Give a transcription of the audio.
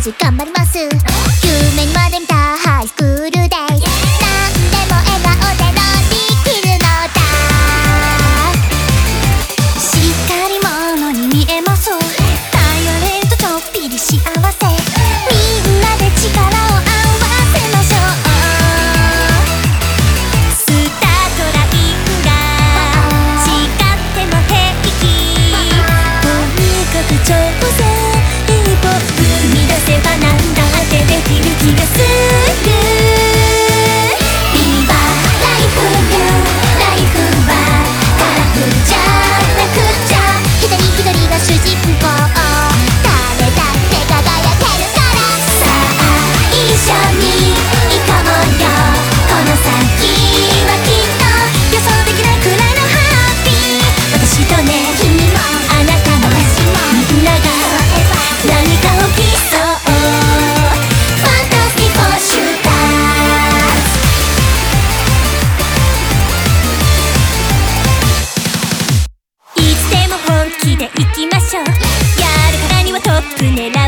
時頑張ります。く狙う